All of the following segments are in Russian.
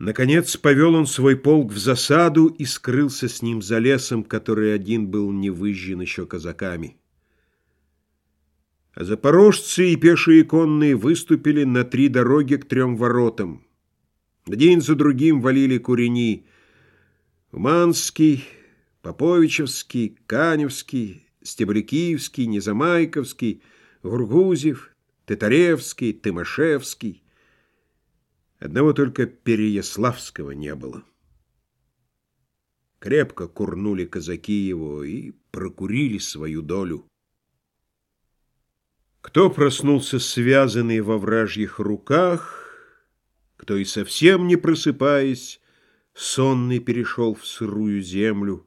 Наконец повел он свой полк в засаду и скрылся с ним за лесом, который один был не выжжен еще казаками. А запорожцы и пешие конные выступили на три дороги к трем воротам. Один за другим валили курени. Уманский, Поповичевский, Каневский, Стебрякиевский, Незамайковский, Гургузев, Тетаревский, Тымошевский. Одного только Переяславского не было. Крепко курнули казаки его и прокурили свою долю. Кто проснулся связанный во вражьих руках, кто и совсем не просыпаясь, сонный перешел в сырую землю,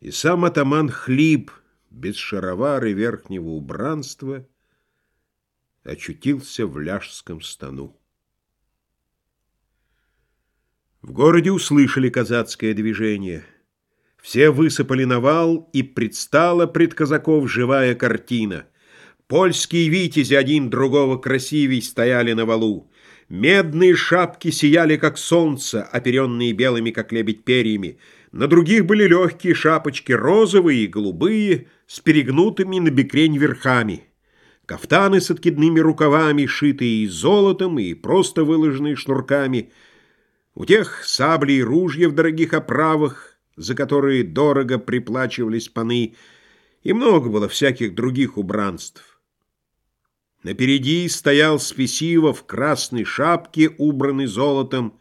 и сам атаман Хлип, без шаровары верхнего убранства, очутился в ляжском стану. В городе услышали казацкое движение. Все высыпали на вал, и предстала пред казаков живая картина. Польские витязи один другого красивей стояли на валу. Медные шапки сияли, как солнце, оперенные белыми, как лебедь, перьями. На других были легкие шапочки, розовые и голубые, с перегнутыми на бекрень верхами. Кафтаны с откидными рукавами, шитые и золотом, и просто выложенные шнурками — у тех сабли и ружья в дорогих оправах, за которые дорого приплачивались паны, и много было всяких других убранств. Напереди стоял спесиво в красной шапке, убранный золотом,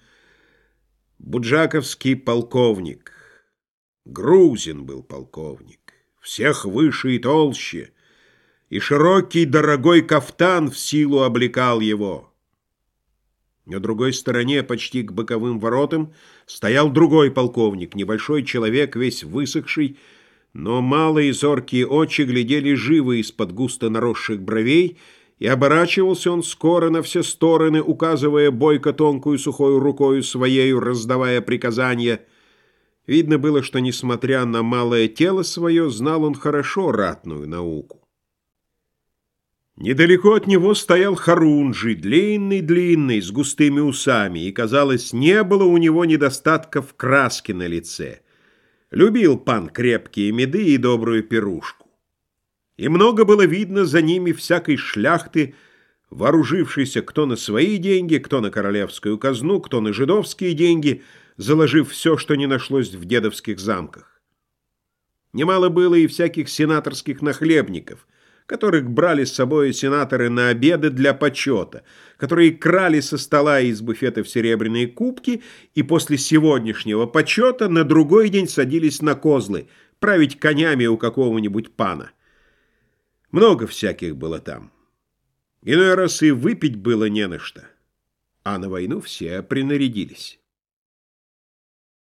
буджаковский полковник. Грузин был полковник, всех выше и толще, и широкий дорогой кафтан в силу облекал его. На другой стороне, почти к боковым воротам, стоял другой полковник, небольшой человек, весь высохший, но малые зоркие очи глядели живо из-под густо наросших бровей, и оборачивался он скоро на все стороны, указывая бойко тонкую сухой рукою своею, раздавая приказания. Видно было, что, несмотря на малое тело свое, знал он хорошо ратную науку. Недалеко от него стоял Харунжий, длинный-длинный, с густыми усами, и, казалось, не было у него недостатка в краске на лице. Любил пан крепкие меды и добрую пирушку. И много было видно за ними всякой шляхты, вооружившейся кто на свои деньги, кто на королевскую казну, кто на жидовские деньги, заложив все, что не нашлось в дедовских замках. Немало было и всяких сенаторских нахлебников — которых брали с собой сенаторы на обеды для почета, которые крали со стола из буфета в серебряные кубки и после сегодняшнего почета на другой день садились на козлы, править конями у какого-нибудь пана. Много всяких было там. Иной раз и выпить было не на что, а на войну все принарядились.